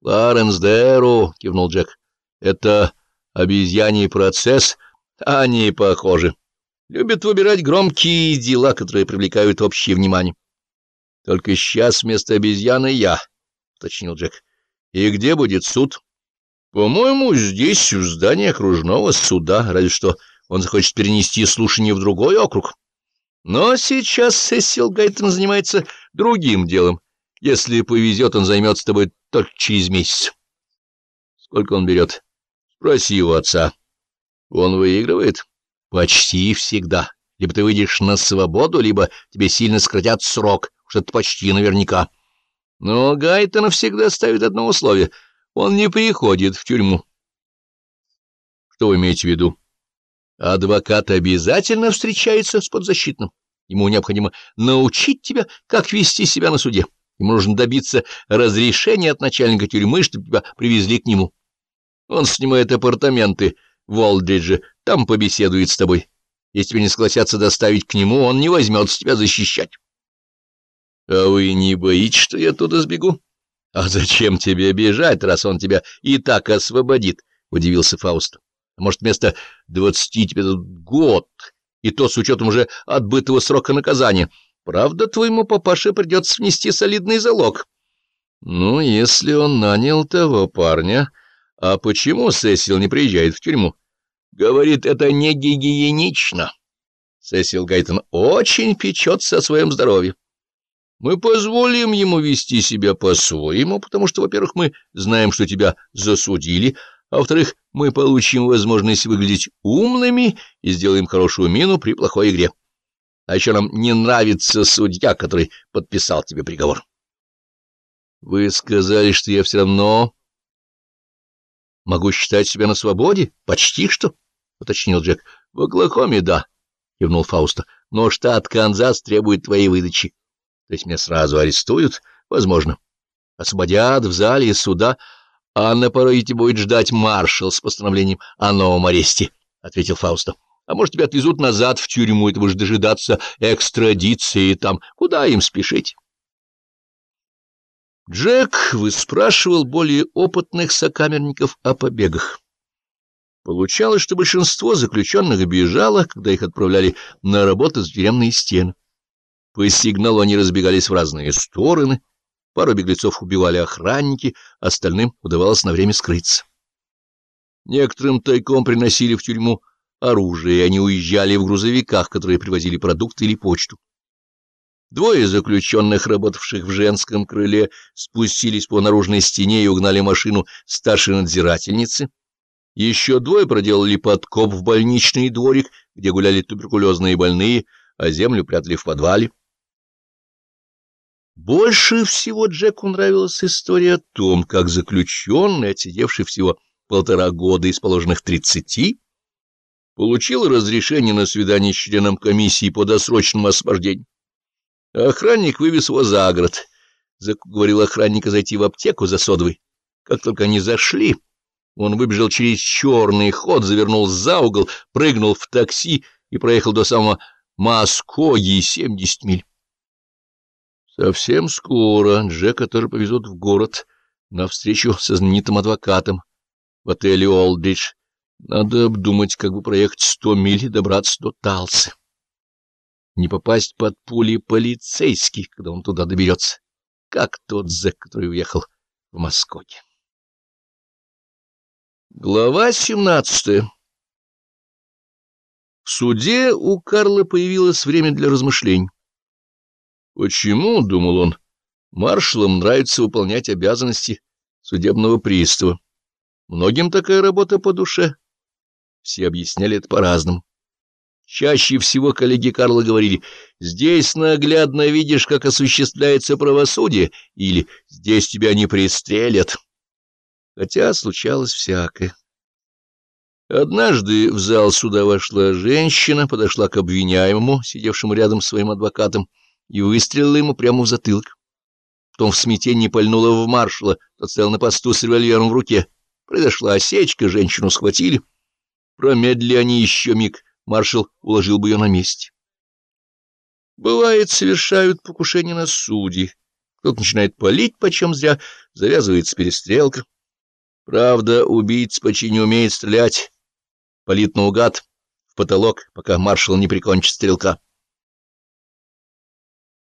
— Кларенс Дэру, — кивнул Джек. — Это обезьяний процесс? Они похожи. Любят выбирать громкие дела, которые привлекают общее внимание. — Только сейчас вместо обезьяны я, — уточнил Джек. — И где будет суд? — По-моему, здесь, в здании окружного суда, разве что он захочет перенести слушание в другой округ. Но сейчас Сесил Гайтон занимается другим делом. Если повезет, он займется тобой только через месяц. Сколько он берет? Спроси его отца. Он выигрывает? Почти всегда. Либо ты выйдешь на свободу, либо тебе сильно сократят срок, что это почти наверняка. Но Гайтон всегда ставит одно условие. Он не приходит в тюрьму. Что вы имеете в виду? Адвокат обязательно встречается с подзащитным. Ему необходимо научить тебя, как вести себя на суде. Ему нужно добиться разрешения от начальника тюрьмы, чтобы тебя привезли к нему. Он снимает апартаменты в Олдридже, там побеседует с тобой. Если тебя не согласятся доставить к нему, он не возьмется тебя защищать. — А вы не боитесь, что я туда сбегу? — А зачем тебе бежать, раз он тебя и так освободит? — удивился Фауст. А может, вместо двадцати тебе год, и то с учетом уже отбытого срока наказания. Правда, твоему папаше придется внести солидный залог. Ну, если он нанял того парня... А почему Сесил не приезжает в тюрьму? Говорит, это не гигиенично. Сесил Гайтон очень печется о своем здоровье. Мы позволим ему вести себя по-своему, потому что, во-первых, мы знаем, что тебя засудили, а во-вторых, мы получим возможность выглядеть умными и сделаем хорошую мину при плохой игре. А еще нам не нравится судья, который подписал тебе приговор. Вы сказали, что я все равно могу считать себя на свободе? Почти что, — уточнил Джек. — В Оклахоме, да, — кивнул Фауста. — Но штат Канзас требует твоей выдачи. То есть меня сразу арестуют? Возможно. Освободят в зале суда, а на пороге будет ждать маршал с постановлением о новом аресте, — ответил Фауста. — А может, тебя отвезут назад в тюрьму, и ты будешь дожидаться экстрадиции там. Куда им спешить? Джек выспрашивал более опытных сокамерников о побегах. Получалось, что большинство заключенных бежало, когда их отправляли на работу за тюремные стены. По сигналу они разбегались в разные стороны, пару беглецов убивали охранники, остальным удавалось на время скрыться. Некоторым тайком приносили в тюрьму оружие, и они уезжали в грузовиках, которые привозили продукты или почту. Двое заключенных, работавших в женском крыле, спустились по наружной стене и угнали машину старшей надзирательницы. Еще двое проделали подкоп в больничный дворик, где гуляли туберкулезные больные, а землю прятали в подвале. Больше всего Джеку нравилась история о том, как заключенный, отсидевший всего полтора года из положенных тридцати, получил разрешение на свидание с членом комиссии по досрочному освобождению. Охранник вывез его за город. Говорил охранника зайти в аптеку за содовой. Как только они зашли, он выбежал через черный ход, завернул за угол, прыгнул в такси и проехал до самого Маскоги 70 миль. Совсем скоро Джека тоже повезут в город на встречу со знаменитым адвокатом в отеле «Олдридж». Надо обдумать, как бы проехать сто миль и добраться до Талсы не попасть под пули полицейских, когда он туда доберется, как тот зэк, который уехал в Москву. Глава семнадцатая В суде у Карла появилось время для размышлений. Почему, — думал он, — маршалам нравится выполнять обязанности судебного пристава? Многим такая работа по душе. Все объясняли это по-разному. Чаще всего коллеги Карла говорили «Здесь наглядно видишь, как осуществляется правосудие» или «Здесь тебя не пристрелят». Хотя случалось всякое. Однажды в зал суда вошла женщина, подошла к обвиняемому, сидевшему рядом с своим адвокатом, и выстрелила ему прямо в затылок. Потом в смятении пальнула в маршала, тот стоял на посту с револьвером в руке. Произошла осечка, женщину схватили. Промедли они еще миг — маршал уложил бы ее на месте. Бывает, совершают покушение на судьи. Кто-то начинает палить почем зря, завязывается перестрелка. Правда, убийца почти не умеет стрелять, палит наугад в потолок, пока маршал не прикончит стрелка.